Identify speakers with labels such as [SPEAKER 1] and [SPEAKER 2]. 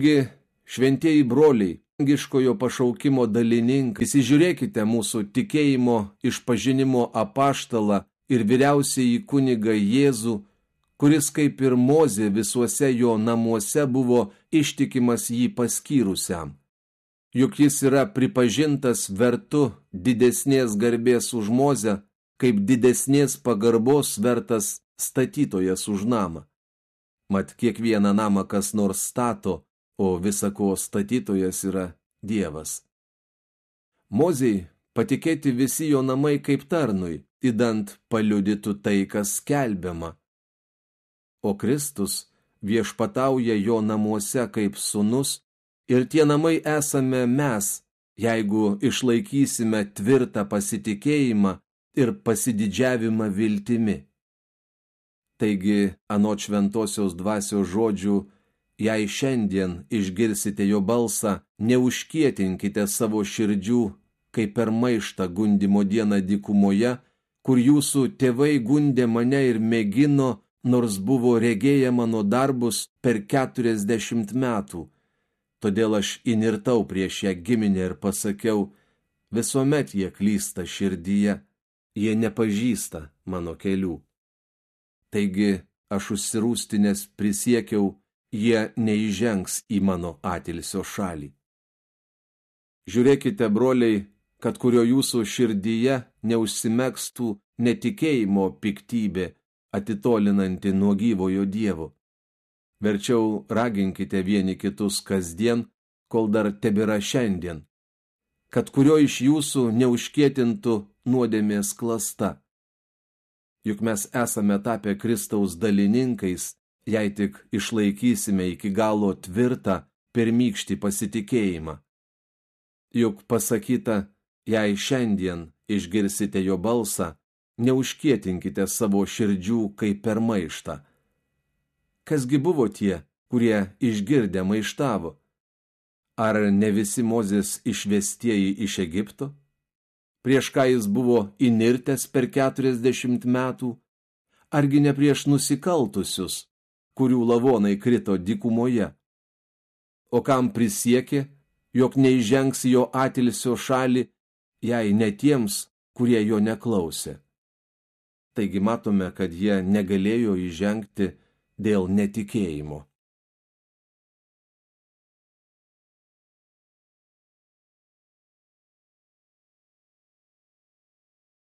[SPEAKER 1] Gi, šventieji broliai, dangiškojo pašaukimo dalininkai, įsižiūrėkite mūsų tikėjimo išpažinimo apaštalą ir vyriausiai kunigą Jėzų, kuris kaip ir Mozė visuose jo namuose buvo ištikimas jį paskyrusiam. Juk jis yra pripažintas vertu didesnės garbės už Mozę, kaip didesnės pagarbos vertas statytojas už namą. Mat kiekvieną namą kas nors stato, o visako statytojas yra Dievas. Mozei patikėti visi jo namai kaip tarnui, įdant paliudytų tai, kas skelbiama. O Kristus viešpatauja jo namuose kaip sunus ir tie namai esame mes, jeigu išlaikysime tvirtą pasitikėjimą ir pasididžiavimą viltimi. Taigi, anot šventosios dvasios žodžių, Jei šiandien išgirsite jo balsą, neužkietinkite savo širdžių, kaip per maištą gundimo dieną dykumoje, kur jūsų tėvai gundė mane ir mėgino, nors buvo regėję mano darbus per keturiasdešimt metų. Todėl aš inirtau prieš ją giminę ir pasakiau, visuomet jie klysta širdyje, jie nepažįsta mano kelių. Taigi aš užsirūstinės prisiekiau, jie neįžengs į mano atilsio šalį. Žiūrėkite, broliai, kad kurio jūsų širdyje neužsimekstų netikėjimo piktybė, atitolinanti nuo gyvojo dievo. Verčiau raginkite vieni kitus kasdien, kol dar tebėra šiandien, kad kurio iš jūsų neužkietintų nuodėmės klasta. Juk mes esame tapę Kristaus dalininkais jei tik išlaikysime iki galo tvirtą pirmykštį pasitikėjimą. Juk pasakyta, jei šiandien išgirsite jo balsą, neužkietinkite savo širdžių kaip per maištą. Kasgi buvo tie, kurie išgirdę maištavo? Ar ne visi Mozės išvestieji iš Egipto? Prieš ką jis buvo inirtęs per keturiasdešimt metų? Argi ne prieš nusikaltusius, kurių lavonai krito dykumoje. O kam prisiekė, jog neižengs jo atilsio šalį, jei ne tiems, kurie jo neklausė. Taigi matome, kad jie negalėjo įžengti dėl netikėjimo.